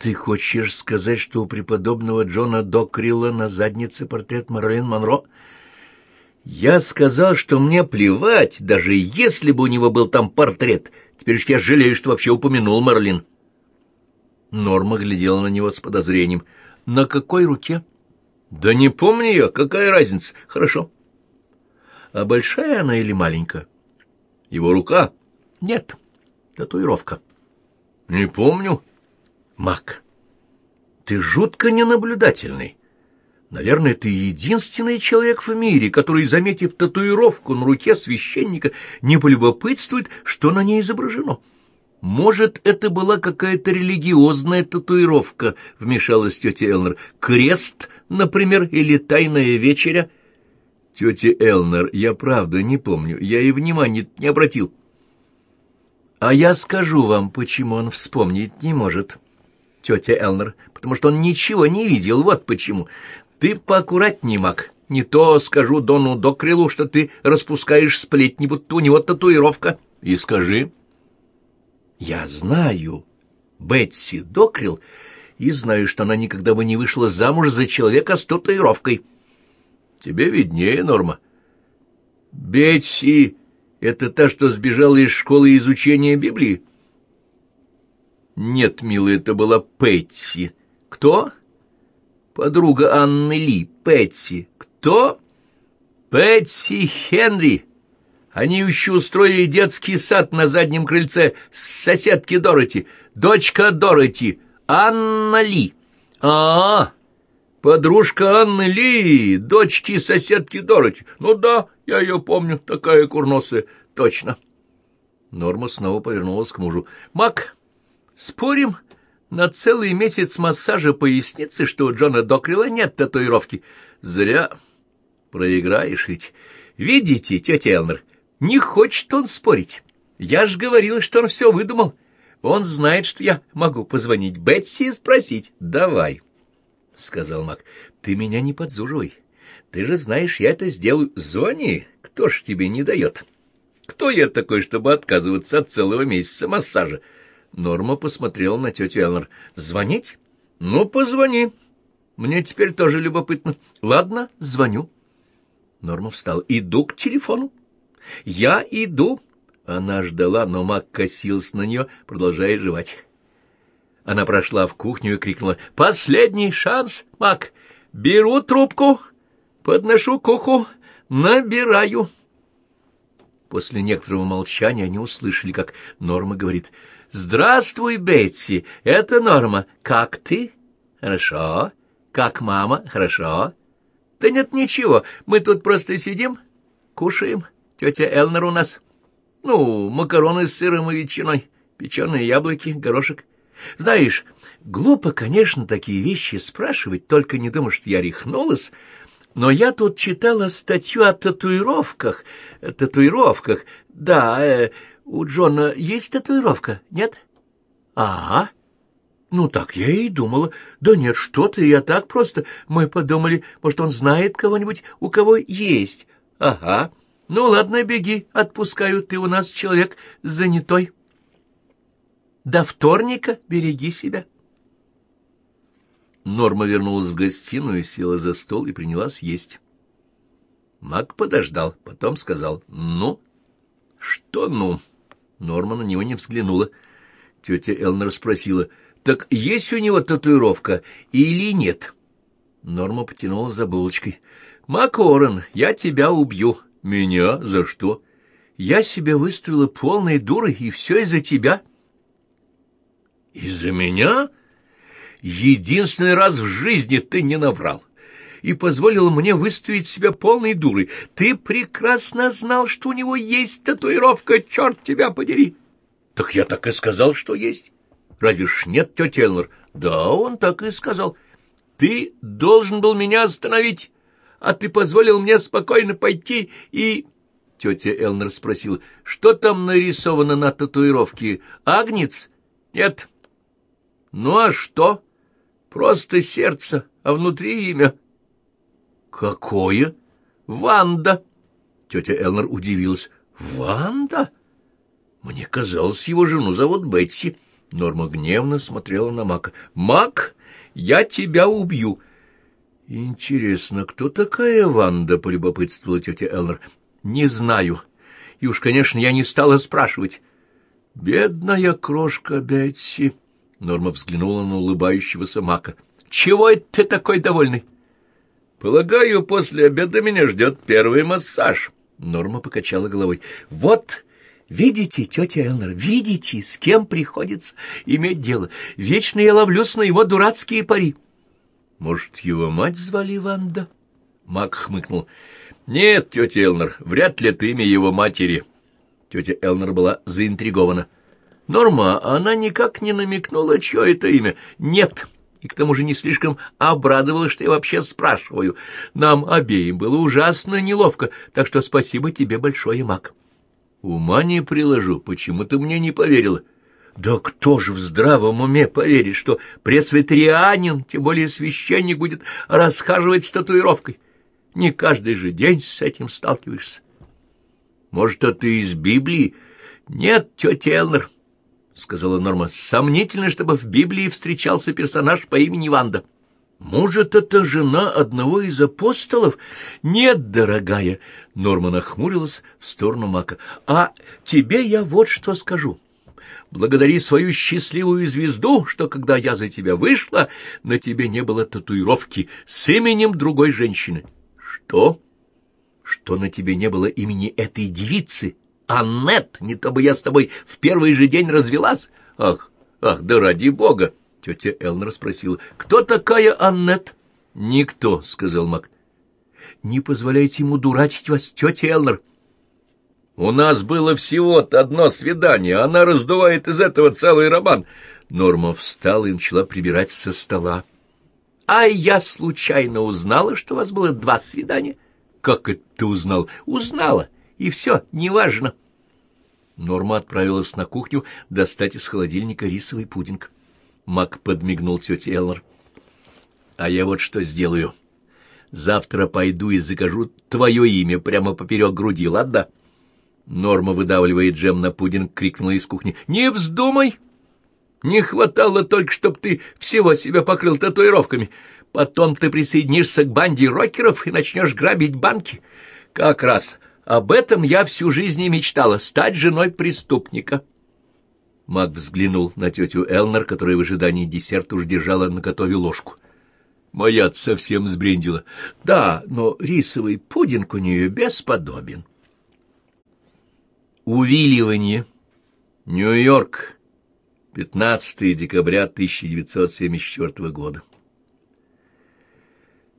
Ты хочешь сказать, что у преподобного Джона Докрилла на заднице портрет Марлен Монро? Я сказал, что мне плевать, даже если бы у него был там портрет. Теперь уж я жалею, что вообще упомянул Марлин. Норма глядела на него с подозрением. На какой руке? Да не помню я, какая разница. Хорошо. А большая она или маленькая? Его рука? Нет, татуировка. Не помню. Мак, ты жутко ненаблюдательный. Наверное, ты единственный человек в мире, который, заметив татуировку на руке священника, не полюбопытствует, что на ней изображено. Может, это была какая-то религиозная татуировка, вмешалась тетя Элнер. Крест, например, или тайная вечеря? Тетя Элнер, я правда не помню, я и внимания не обратил. А я скажу вам, почему он вспомнить не может тетя Элнер, потому что он ничего не видел, вот почему. Ты поаккуратней, Мак. Не то скажу Дону Докрилу, что ты распускаешь сплетни, будто у него татуировка. И скажи. Я знаю Бетси Докрил и знаю, что она никогда бы не вышла замуж за человека с татуировкой. Тебе виднее, Норма. Бетси — это та, что сбежала из школы изучения Библии? Нет, милая, это была Пэтси. Кто? Подруга Анны Ли, Пэтси. Кто? Пэтси Хенри. Они еще устроили детский сад на заднем крыльце с соседки Дороти. Дочка Дороти, Анна Ли. А, -а, -а подружка Анны Ли, дочки соседки Дороти. Ну да, я ее помню, такая курносая, точно. Норма снова повернулась к мужу. Мак, Спорим на целый месяц массажа поясницы, что у Джона Докрила нет татуировки. Зря проиграешь ведь. Видите, тетя Элнер, не хочет он спорить. Я ж говорила, что он все выдумал. Он знает, что я могу позвонить Бетси и спросить. Давай, — сказал Мак, — ты меня не подзуживай. Ты же знаешь, я это сделаю. Звони, кто ж тебе не дает? Кто я такой, чтобы отказываться от целого месяца массажа? Норма посмотрела на тетю Элнер. «Звонить? Ну, позвони. Мне теперь тоже любопытно. Ладно, звоню». Норма встал. «Иду к телефону». «Я иду». Она ждала, но Мак косился на нее, продолжая жевать. Она прошла в кухню и крикнула. «Последний шанс, Мак! Беру трубку, подношу к уху, набираю». После некоторого молчания они услышали, как Норма говорит — «Здравствуй, Бетси, это Норма. Как ты?» «Хорошо. Как мама? Хорошо. Да нет ничего, мы тут просто сидим, кушаем. Тетя Элнер у нас. Ну, макароны с сыром и ветчиной, печеные яблоки, горошек. Знаешь, глупо, конечно, такие вещи спрашивать, только не думай, что я рехнулась, но я тут читала статью о татуировках, татуировках, да, э, у Джона есть татуировка, нет? Ага. Ну, так я и думала. Да нет, что ты, я так просто. Мы подумали, может, он знает кого-нибудь, у кого есть. Ага. Ну, ладно, беги, отпускаю, ты у нас человек занятой. До вторника береги себя. Норма вернулась в гостиную, села за стол и принялась есть. Мак подождал, потом сказал «ну». «Что «ну»?» Норма на него не взглянула. Тетя Элнер спросила, «Так есть у него татуировка или нет?» Норма потянула за булочкой. «Макорен, я тебя убью». «Меня? За что?» «Я себя выставила полной дурой, и все из-за тебя». «Из-за меня?» «Единственный раз в жизни ты не наврал и позволил мне выставить себя полной дурой. Ты прекрасно знал, что у него есть татуировка, черт тебя подери. Так я так и сказал, что есть. Разве ж нет, тетя Элнер? Да, он так и сказал. Ты должен был меня остановить, а ты позволил мне спокойно пойти и... Тетя Элнер спросила, что там нарисовано на татуировке? Агнец? Нет. Ну а что? Просто сердце, а внутри имя. «Какое?» «Ванда!» Тетя Элнер удивилась. «Ванда?» «Мне казалось, его жену зовут Бетси». Норма гневно смотрела на Мака. «Мак, я тебя убью!» «Интересно, кто такая Ванда?» — полюбопытствовала тетя Элнер. «Не знаю. И уж, конечно, я не стала спрашивать». «Бедная крошка Бетси!» — Норма взглянула на улыбающегося Мака. «Чего это ты такой довольный?» «Полагаю, после обеда меня ждет первый массаж». Норма покачала головой. «Вот, видите, тетя Элнер, видите, с кем приходится иметь дело. Вечно я ловлюсь на его дурацкие пари». «Может, его мать звали Ванда?» Мак хмыкнул. «Нет, тетя Элнер, вряд ли это имя его матери». Тетя Элнер была заинтригована. «Норма, она никак не намекнула, чье это имя. Нет» и к тому же не слишком обрадовалась, что я вообще спрашиваю. Нам обеим было ужасно неловко, так что спасибо тебе большое, Мак. Ума не приложу, почему ты мне не поверила? Да кто же в здравом уме поверит, что пресвитерианин, тем более священник, будет расхаживать с татуировкой? Не каждый же день с этим сталкиваешься. Может, это из Библии? Нет, тетя Элнер, — сказала Норма. — Сомнительно, чтобы в Библии встречался персонаж по имени Ванда. — Может, это жена одного из апостолов? — Нет, дорогая. Норма нахмурилась в сторону Мака. — А тебе я вот что скажу. Благодари свою счастливую звезду, что, когда я за тебя вышла, на тебе не было татуировки с именем другой женщины. — Что? — Что на тебе не было имени этой девицы? — Аннет, не то бы я с тобой в первый же день развелась. Ах, ах, да ради бога! Тетя Элнер спросила, кто такая Аннет? Никто, сказал Мак. Не позволяйте ему дурачить вас, тетя Элнер. У нас было всего-то одно свидание, она раздувает из этого целый роман. Норма встала и начала прибирать со стола. А я случайно узнала, что у вас было два свидания. Как это ты узнал? Узнала. И все, неважно. Норма отправилась на кухню достать из холодильника рисовый пудинг. Мак подмигнул тете Элнер. «А я вот что сделаю. Завтра пойду и закажу твое имя прямо поперек груди, ладно?» Норма, выдавливая джем на пудинг, крикнула из кухни. «Не вздумай! Не хватало только, чтоб ты всего себя покрыл татуировками. Потом ты присоединишься к банде рокеров и начнешь грабить банки. Как раз об этом я всю жизнь и мечтала — стать женой преступника. Мак взглянул на тетю Элнер, которая в ожидании десерта уж держала на готове ложку. Моя совсем сбрендила. Да, но рисовый пудинг у нее бесподобен. Увиливание. Нью-Йорк. 15 декабря 1974 года.